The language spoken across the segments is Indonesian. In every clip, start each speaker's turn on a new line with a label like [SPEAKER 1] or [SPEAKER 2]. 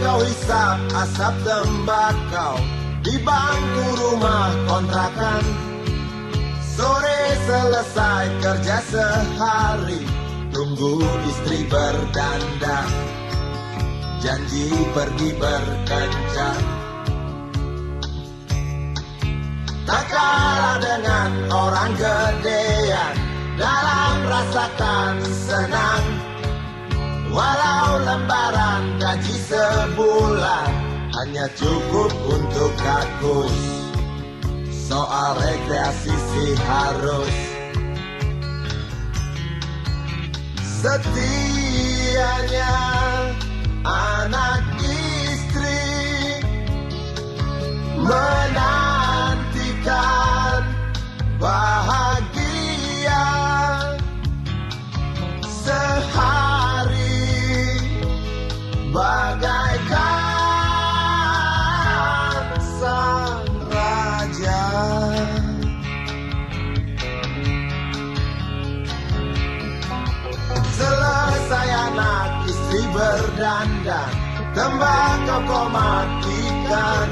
[SPEAKER 1] Kau isap asap tembakau Di bangku rumah kontrakan. Sore selesai kerja sehari. Tunggu istri berdandan. Janji pergi berkencan. Tak kalah dengan orang gedean. Dalam rasakan senang. Walau lembaran gaji sebulan Hanya cukup untuk kakus. Soal rekreasi sih harus. Setianya anak istri berdandan Tembakau kau matikan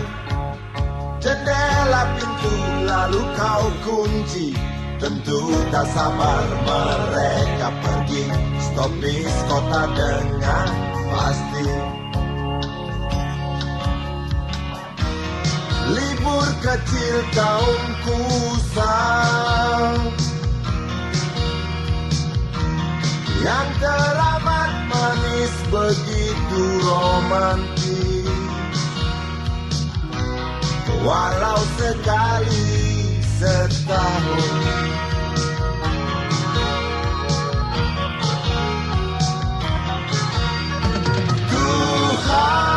[SPEAKER 1] Jendela pintu lalu kau kunci Tentu tak sabar mereka pergi. Stopis kota dengan pasti. Libur kecil kaum kusam Yang manis begitu romantis. Walau sekali setahun. Tuhan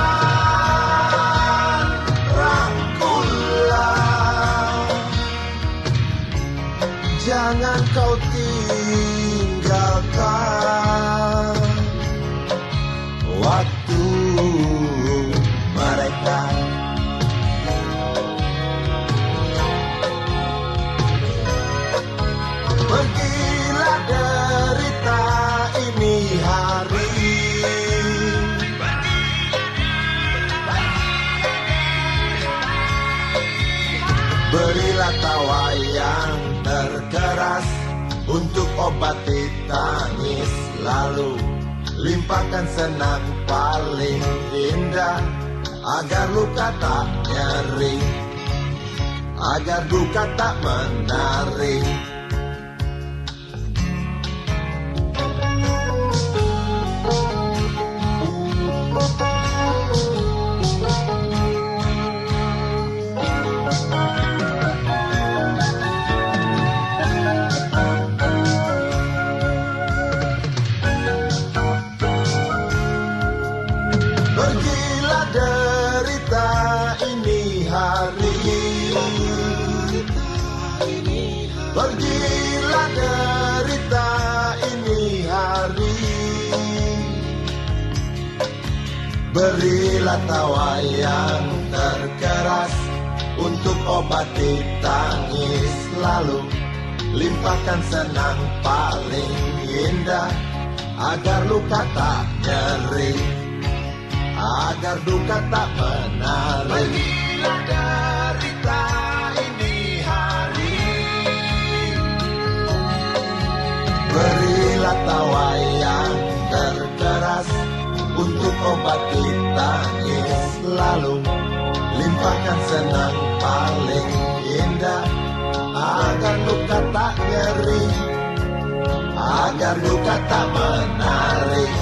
[SPEAKER 1] Jangan kau tinggalkan Waktu mereka. Pergilah derita ini hari. Berilah tawa yang terkeras Untuk obati tangis Lalu limpahkan senang paling indah Agar luka tak nyeri Agar duka tak menarik Pergilah derita ini hari Berilah tawa yang terkeras Untuk obati tangis lalu Limpahkan senang paling indah Agar luka tak nyeri agar duka tak menarik. Pergilah tawa yang terkeras untuk obati tangis lalu limpahkan senang paling indah agar luka tak nyeri, agar duka tak menarik.